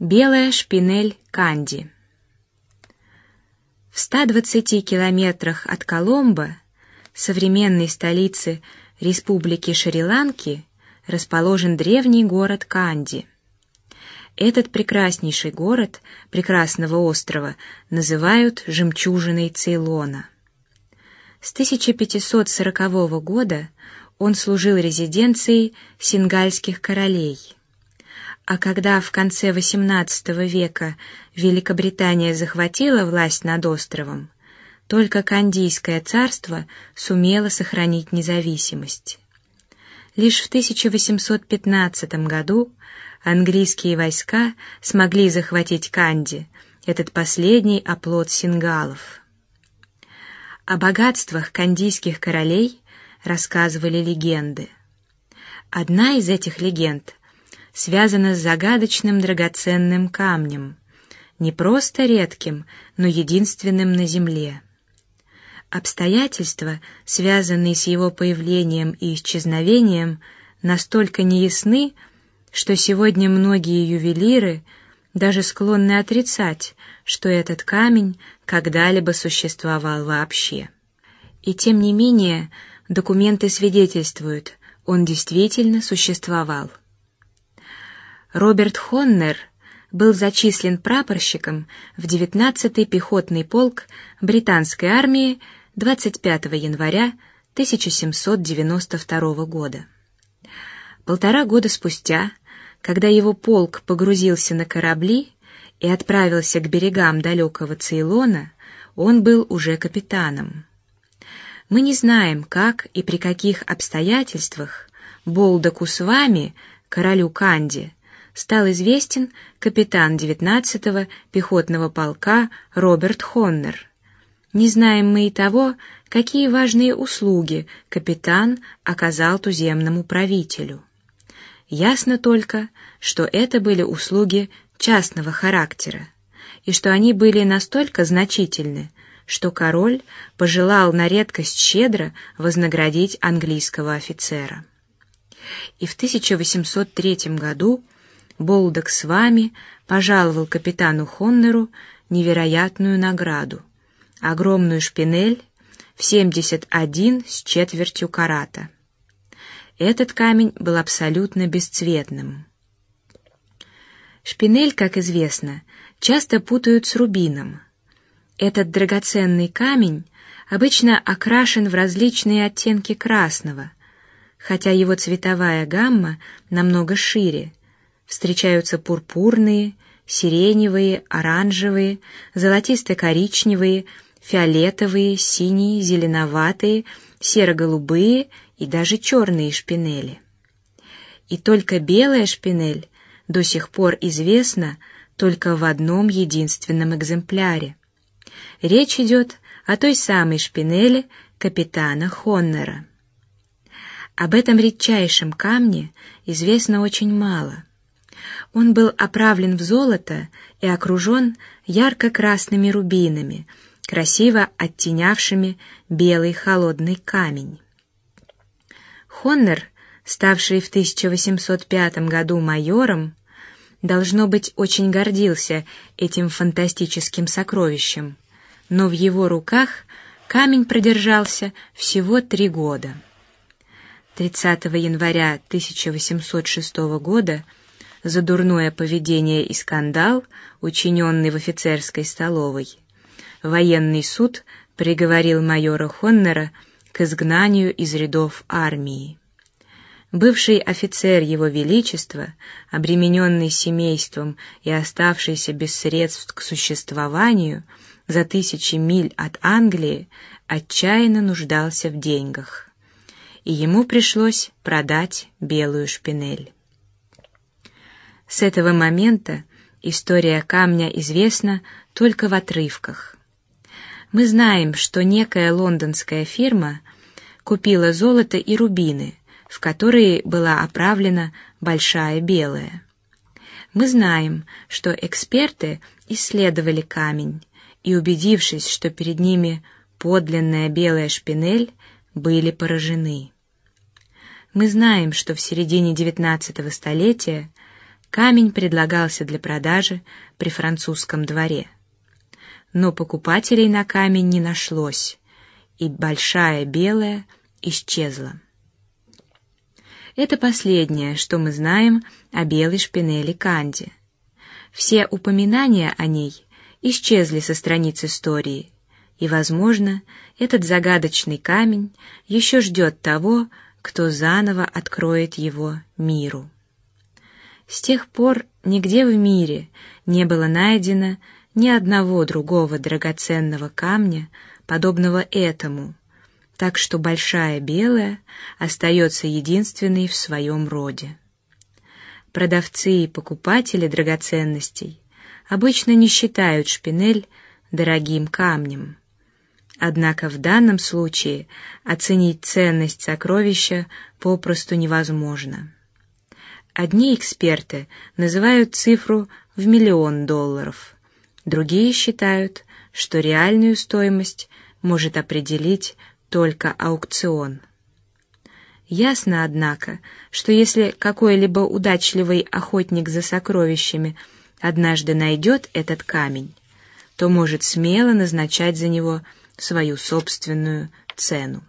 Белая шпинель Канди. В 120 километрах от Коломбо, современной столицы Республики Шри-Ланки, расположен древний город Канди. Этот прекраснейший город прекрасного острова называют жемчужиной Цейлона. С 1540 года он служил резиденцией сингальских королей. А когда в конце XVIII века Великобритания захватила власть над островом, только Кандийское царство сумело сохранить независимость. Лишь в 1815 году английские войска смогли захватить Канди, этот последний оплот сингалов. О богатствах кандийских королей рассказывали легенды. Одна из этих легенд связана с загадочным драгоценным камнем, не просто редким, но единственным на земле. Обстоятельства, связанные с его появлением и исчезновением, настолько неясны, что сегодня многие ювелиры даже склонны отрицать, что этот камень когда-либо существовал вообще. И тем не менее документы свидетельствуют, он действительно существовал. Роберт Хоннер был зачислен прапорщиком в 19-й пехотный полк британской армии 25 января 1792 года. Полтора года спустя, когда его полк погрузился на корабли и отправился к берегам далекого Цейлона, он был уже капитаном. Мы не знаем, как и при каких обстоятельствах Болдаку с вами, королю Канди, стал известен капитан 19-го пехотного полка Роберт Хоннер. Не знаем мы и того, какие важные услуги капитан оказал туземному правителю. Ясно только, что это были услуги частного характера и что они были настолько значительны, что король пожелал на редкость щедро вознаградить английского офицера. И в 1803 году Болдок с вами пожаловал капитану Хоннеру невероятную награду — огромную шпинель в 71 с четвертью карата. Этот камень был абсолютно бесцветным. Шпинель, как известно, часто путают с рубином. Этот драгоценный камень обычно окрашен в различные оттенки красного, хотя его цветовая гамма намного шире встречаются пурпурные, сиреневые, оранжевые, золотисто-коричневые, фиолетовые, синие, зеленоватые, серо-голубые и даже черные шпинели. И только белая шпинель до сих пор известна только в одном единственном экземпляре. Речь идет о той самой шпинели капитана Хоннера. Об этом редчайшем камне известно очень мало. Он был оправлен в золото и окружен ярко-красными рубинами, красиво оттенявшими белый холодный камень. Хоннер, ставший в 1805 году майором, должно быть очень гордился этим фантастическим сокровищем, но в его руках камень продержался всего три года. 30 января 1806 года за дурное поведение и скандал, учиненный в офицерской столовой. Военный суд приговорил майора Хоннера к изгнанию из рядов армии. Бывший офицер его величества, обремененный семейством и оставшийся без средств к существованию, за тысячи миль от Англии, отчаянно нуждался в деньгах, и ему пришлось продать белую шпинель. С этого момента история камня известна только в отрывках. Мы знаем, что некая лондонская фирма купила золото и рубины, в которые была оправлена большая белая. Мы знаем, что эксперты исследовали камень и, убедившись, что перед ними подлинная белая шпинель, были поражены. Мы знаем, что в середине XIX столетия камень предлагался для продажи при французском дворе. Но покупателей на камень не нашлось, и большая белая исчезла. Это последнее, что мы знаем о белой шпинели Канди. Все упоминания о ней исчезли со страниц истории, и, возможно, этот загадочный камень еще ждет того, кто заново откроет его миру. С тех пор нигде в мире не было найдено ни одного другого драгоценного камня, подобного этому, так что большая белая остается единственной в своем роде. Продавцы и покупатели драгоценностей обычно не считают шпинель дорогим камнем. Однако в данном случае оценить ценность сокровища попросту невозможно. Одни эксперты называют цифру в миллион долларов, другие считают, что реальную стоимость может определить только аукцион. Ясно, однако, что если какой-либо удачливый охотник за сокровищами однажды найдет этот камень, то может смело назначать за него свою собственную цену.